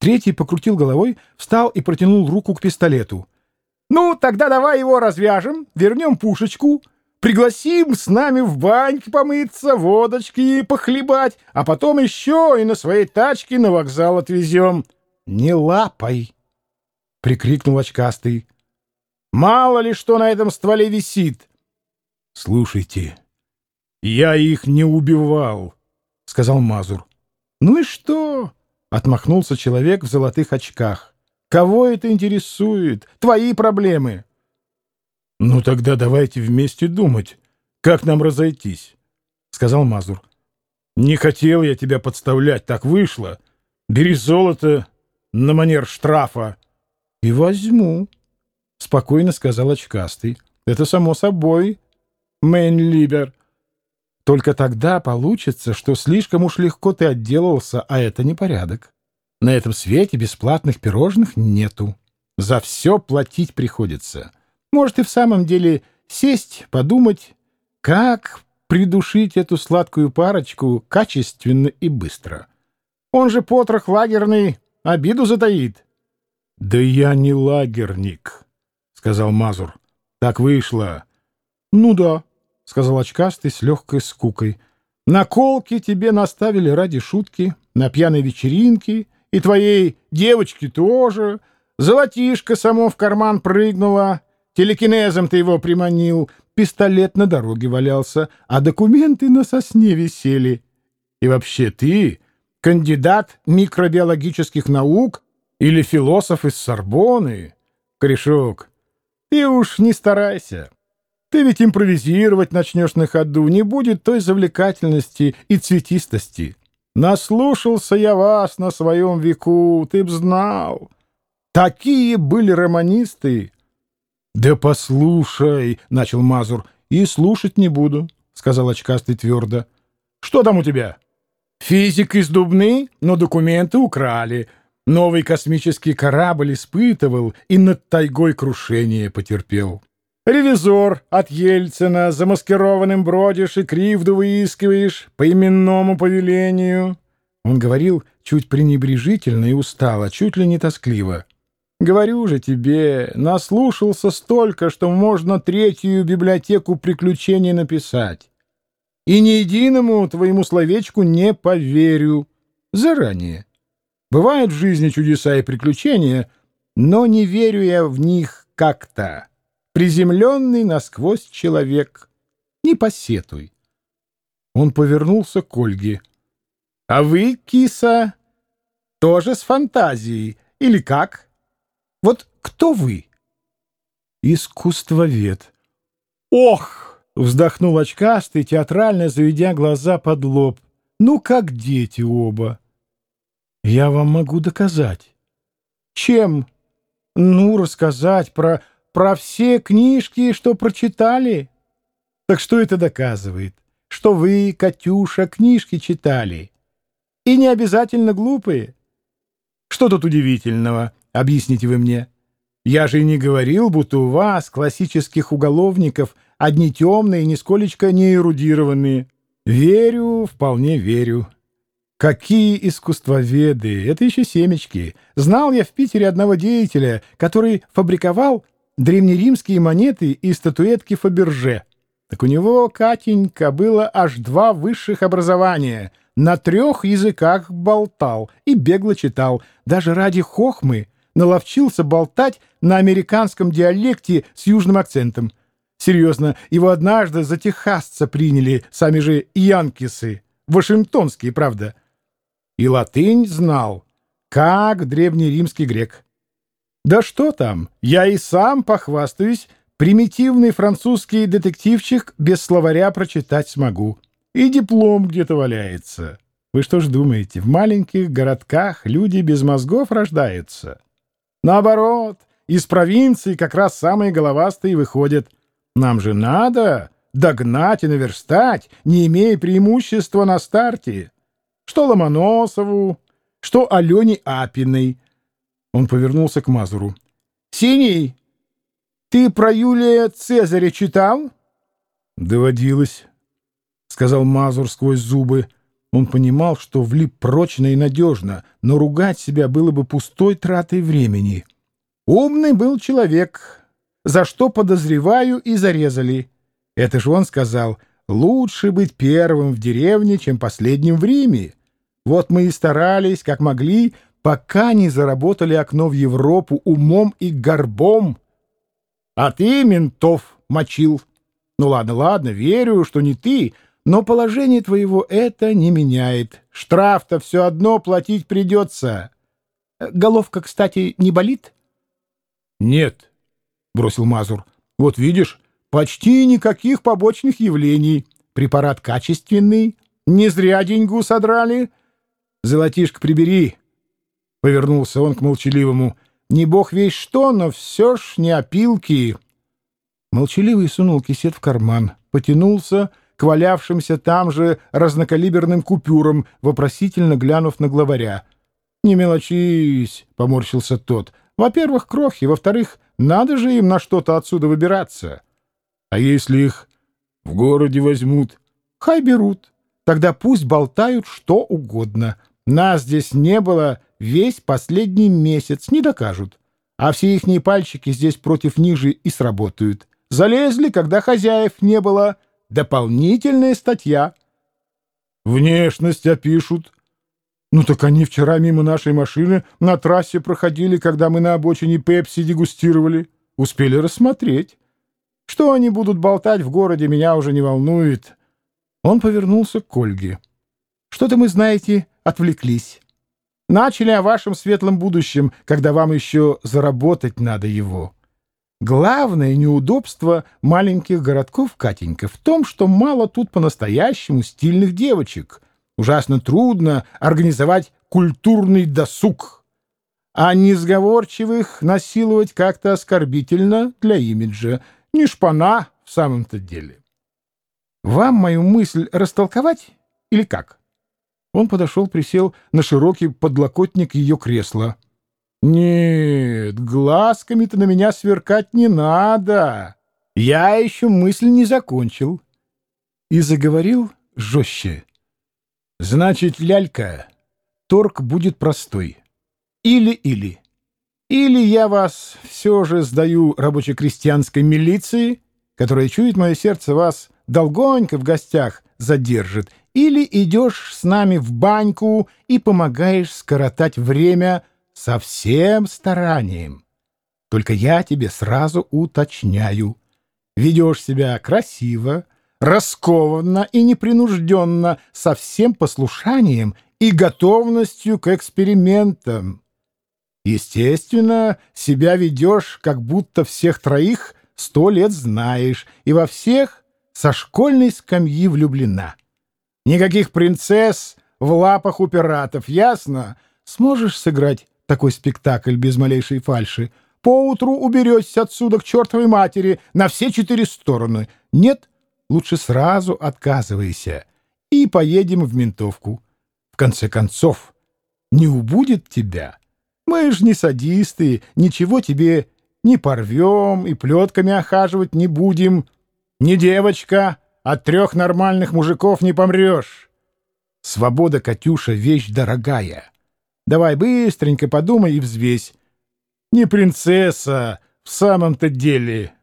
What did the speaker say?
Третий покрутил головой, встал и протянул руку к пистолету. «Ну, тогда давай его развяжем, вернем пушечку, пригласим с нами в баньке помыться, водочки похлебать, а потом еще и на своей тачке на вокзал отвезем. Не лапай!» — прикрикнул очкастый. «Мало ли что на этом стволе висит!» «Слушайте, я их не убивал!» — сказал Мазур. «Ну и что?» — отмахнулся человек в золотых очках. «Кого это интересует? Твои проблемы!» «Ну тогда давайте вместе думать, как нам разойтись», — сказал Мазур. «Не хотел я тебя подставлять, так вышло. Бери золото на манер штрафа». «И возьму», — спокойно сказал очкастый. «Это само собой, Мейнлибер. Только тогда получится, что слишком уж легко ты отделался, а это непорядок. На этом свете бесплатных пирожных нету. За все платить приходится. Может и в самом деле сесть, подумать, как придушить эту сладкую парочку качественно и быстро. Он же потрох лагерный, обиду затаит. — Да я не лагерник, — сказал Мазур. — Так вышло. — Ну да, — сказал очкастый с легкой скукой. «Наколки тебе наставили ради шутки, на пьяной вечеринке, и твоей девочки тоже. Золотишко само в карман прыгнуло, телекинезом ты его приманил, пистолет на дороге валялся, а документы на сосне висели. И вообще ты кандидат микробиологических наук или философ из Сорбоны? Корешок, ты уж не старайся». Ты ведь импровизировать начнешь на ходу, не будет той завлекательности и цветистости. Наслушался я вас на своем веку, ты б знал. Такие были романисты. — Да послушай, — начал Мазур, — и слушать не буду, — сказал очкастый твердо. — Что там у тебя? Физик из Дубны, но документы украли. Новый космический корабль испытывал и над тайгой крушение потерпел. Ревизор от Ельцина замаскированным бродишь и кривду выискиваешь по именному повелению. Он говорил чуть пренебрежительно и устало, чуть ли не тоскливо. Говорю же тебе, наслушался столько, что можно третью библиотеку приключений написать. И ни единому твоему словечку не поверю. Заранее. Бывают в жизни чудеса и приключения, но не верю я в них как-то приземленный насквозь человек. Не посетуй. Он повернулся к Ольге. — А вы, киса, тоже с фантазией, или как? Вот кто вы? — Искусствовед. — Ох! — вздохнул очкастый, театрально заведя глаза под лоб. — Ну, как дети оба. — Я вам могу доказать. — Чем? — Ну, рассказать про про все книжки, что прочитали? Так что это доказывает? Что вы, Катюша, книжки читали. И не обязательно глупые. Что тут удивительного, объясните вы мне? Я же не говорил, будто у вас, классических уголовников, одни темные, нисколечко не эрудированные. Верю, вполне верю. Какие искусствоведы! Это еще семечки. Знал я в Питере одного деятеля, который фабриковал древнеримские монеты и статуэтки Фаберже. Так у него, Катенька, было аж два высших образования. На трех языках болтал и бегло читал. Даже ради хохмы наловчился болтать на американском диалекте с южным акцентом. Серьезно, его однажды за техасца приняли сами же янкисы. Вашингтонские, правда. И латынь знал, как древнеримский грек. Да что там, я и сам похвастаюсь, примитивный французский детективчик без словаря прочитать смогу. И диплом где-то валяется. Вы что ж думаете, в маленьких городках люди без мозгов рождаются? Наоборот, из провинции как раз самые головастые выходят. Нам же надо догнать и наверстать, не имея преимущества на старте. Что Ломоносову, что Алене Апиной — он повернулся к Мазуру. «Синий, ты про Юлия Цезаря читал?» «Доводилось», — сказал Мазур сквозь зубы. Он понимал, что влип прочно и надежно, но ругать себя было бы пустой тратой времени. Умный был человек, за что, подозреваю, и зарезали. Это же он сказал, лучше быть первым в деревне, чем последним в Риме. Вот мы и старались, как могли, пока не заработали окно в Европу умом и горбом. А ты ментов мочил. Ну ладно, ладно, верю, что не ты, но положение твоего это не меняет. Штраф-то все одно платить придется. Головка, кстати, не болит? — Нет, — бросил Мазур. — Вот видишь, почти никаких побочных явлений. Препарат качественный, не зря деньгу содрали. Золотишко прибери, — повернулся он к молчаливому. — Не бог весь что, но все ж не опилки. Молчаливый сунул кисет в карман, потянулся к валявшимся там же разнокалиберным купюрам, вопросительно глянув на главаря. — Не мелочись, — поморщился тот. — Во-первых, крохи, во-вторых, надо же им на что-то отсюда выбираться. — А если их в городе возьмут? — Хай берут. Тогда пусть болтают что угодно. Нас здесь не было весь последний месяц, не докажут. А все ихние пальчики здесь против них же и сработают. Залезли, когда хозяев не было — Дополнительная статья. Внешность опишут. Ну так они вчера мимо нашей машины на трассе проходили, когда мы на обочине Пепси дегустировали. Успели рассмотреть. Что они будут болтать в городе, меня уже не волнует. Он повернулся к Ольге. Что-то мы, знаете, отвлеклись. Начали о вашем светлом будущем, когда вам еще заработать надо его. Главное неудобство маленьких городков, Катенька, в том, что мало тут по-настоящему стильных девочек. Ужасно трудно организовать культурный досуг. А несговорчивых насиловать как-то оскорбительно для имиджа. Не шпана в самом-то деле. Вам мою мысль растолковать или как? Он подошел, присел на широкий подлокотник ее кресла. «Нет, глазками-то на меня сверкать не надо. Я еще мысль не закончил». И заговорил жестче. «Значит, лялька, торг будет простой. Или-или. Или я вас все же сдаю рабоче-крестьянской милиции, которая чует мое сердце вас долгонько в гостях задержит, или идешь с нами в баньку и помогаешь скоротать время со всем старанием. Только я тебе сразу уточняю. Ведешь себя красиво, раскованно и непринужденно, со всем послушанием и готовностью к экспериментам. Естественно, себя ведешь, как будто всех троих сто лет знаешь, и во всех со школьной скамьи влюблена. Никаких принцесс в лапах у пиратов, ясно? Сможешь сыграть такой спектакль без малейшей фальши. Поутру уберетесь отсюда к чертовой матери на все четыре стороны. Нет, лучше сразу отказывайся и поедем в ментовку. В конце концов, не убудет тебя. Мы ж не садисты, ничего тебе не порвем и плетками охаживать не будем. Не девочка, от трех нормальных мужиков не помрешь. Свобода, Катюша, вещь дорогая. Давай быстренько подумай и взвесь. Не принцесса в самом-то деле.